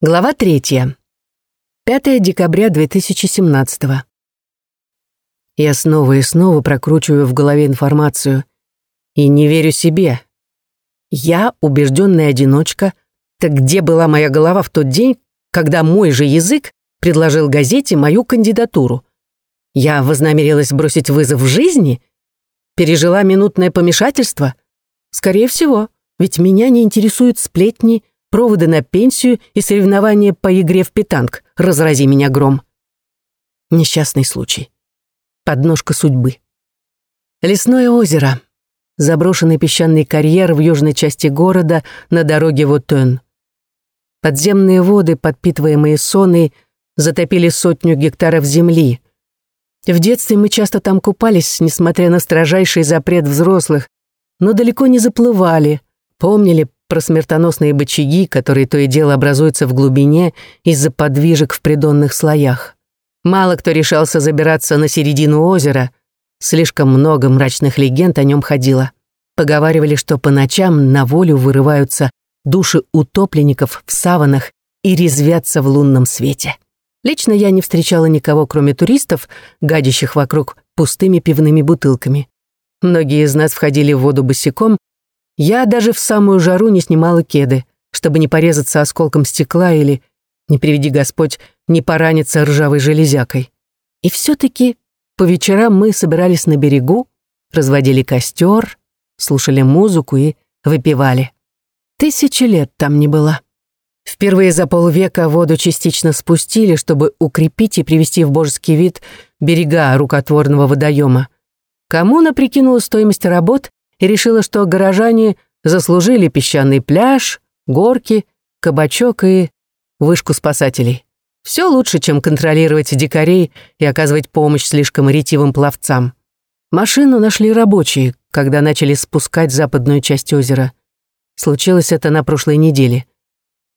Глава третья. 5 декабря 2017 Я снова и снова прокручиваю в голове информацию и не верю себе. Я убежденная одиночка, так где была моя голова в тот день, когда мой же язык предложил газете мою кандидатуру? Я вознамерилась бросить вызов жизни? Пережила минутное помешательство? Скорее всего, ведь меня не интересуют сплетни, проводы на пенсию и соревнования по игре в питанг. Разрази меня гром. Несчастный случай. Подножка судьбы. Лесное озеро. Заброшенный песчаный карьер в южной части города на дороге в. Подземные воды, подпитываемые соной, затопили сотню гектаров земли. В детстве мы часто там купались, несмотря на строжайший запрет взрослых, но далеко не заплывали, помнили про смертоносные бочаги, которые то и дело образуются в глубине из-за подвижек в придонных слоях. Мало кто решался забираться на середину озера, слишком много мрачных легенд о нем ходило. Поговаривали, что по ночам на волю вырываются души утопленников в саванах и резвятся в лунном свете. Лично я не встречала никого, кроме туристов, гадящих вокруг пустыми пивными бутылками. Многие из нас входили в воду босиком, я даже в самую жару не снимала кеды, чтобы не порезаться осколком стекла или, не приведи Господь, не пораниться ржавой железякой. И все-таки по вечерам мы собирались на берегу, разводили костер, слушали музыку и выпивали. Тысячи лет там не было. Впервые за полвека воду частично спустили, чтобы укрепить и привести в божеский вид берега рукотворного водоема. Коммуна прикинула стоимость работ и решила, что горожане заслужили песчаный пляж, горки, кабачок и вышку спасателей. Все лучше, чем контролировать дикарей и оказывать помощь слишком ретивым пловцам. Машину нашли рабочие, когда начали спускать западную часть озера. Случилось это на прошлой неделе.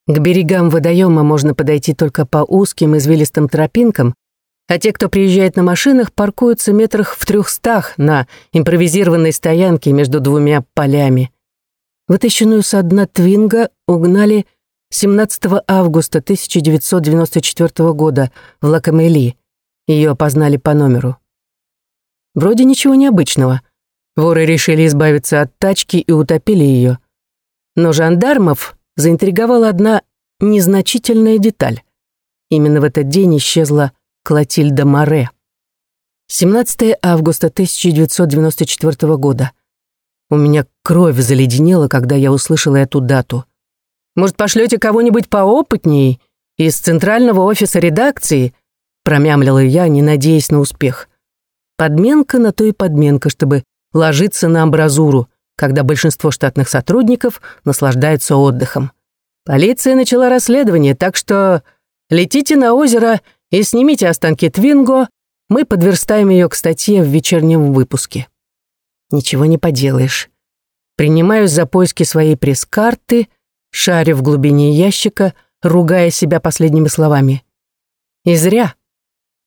К берегам водоема можно подойти только по узким извилистым тропинкам, а те, кто приезжает на машинах, паркуются метрах в трехстах на импровизированной стоянке между двумя полями. Вытащенную со дна Твинга угнали 17 августа 1994 года в Лакамели. Ее опознали по номеру. Вроде ничего необычного. Воры решили избавиться от тачки и утопили ее. Но жандармов заинтриговала одна незначительная деталь. Именно в этот день исчезла Клотильда Море. 17 августа 1994 года. У меня кровь заледенела, когда я услышала эту дату. «Может, пошлете кого-нибудь поопытнее из центрального офиса редакции?» промямлила я, не надеясь на успех. Подменка на то и подменка, чтобы ложиться на амбразуру, когда большинство штатных сотрудников наслаждаются отдыхом. Полиция начала расследование, так что летите на озеро и снимите останки Твинго, мы подверстаем ее к статье в вечернем выпуске. Ничего не поделаешь. Принимаюсь за поиски своей пресс-карты, шарю в глубине ящика, ругая себя последними словами. И зря.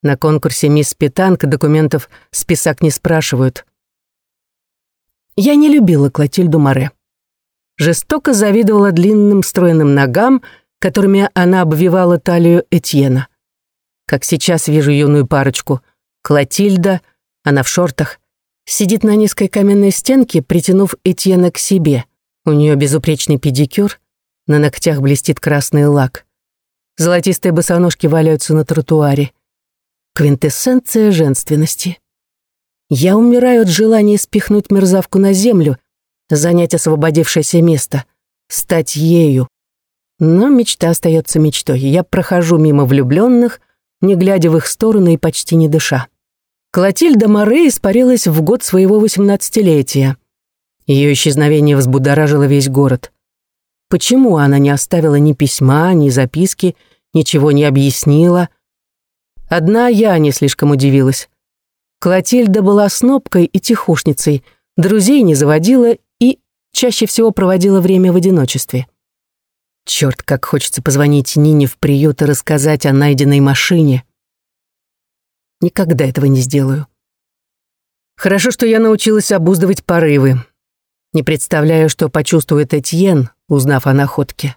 На конкурсе «Мисс Питанка» документов список не спрашивают. Я не любила Клотильду Море. Жестоко завидовала длинным стройным ногам, которыми она обвивала талию Этьена как сейчас вижу юную парочку. Клотильда, она в шортах, сидит на низкой каменной стенке, притянув Этьена к себе. У нее безупречный педикюр, на ногтях блестит красный лак. Золотистые босоножки валяются на тротуаре. Квинтэссенция женственности. Я умираю от желания спихнуть мерзавку на землю, занять освободившееся место, стать ею. Но мечта остается мечтой. Я прохожу мимо влюбленных, не глядя в их сторону и почти не дыша. Клотильда Море испарилась в год своего восемнадцатилетия. Ее исчезновение взбудоражило весь город. Почему она не оставила ни письма, ни записки, ничего не объяснила? Одна я не слишком удивилась. Клотильда была снопкой и тихушницей, друзей не заводила и чаще всего проводила время в одиночестве. Черт, как хочется позвонить Нине в приют и рассказать о найденной машине. Никогда этого не сделаю. Хорошо, что я научилась обуздывать порывы. Не представляю, что почувствует Этьен, узнав о находке.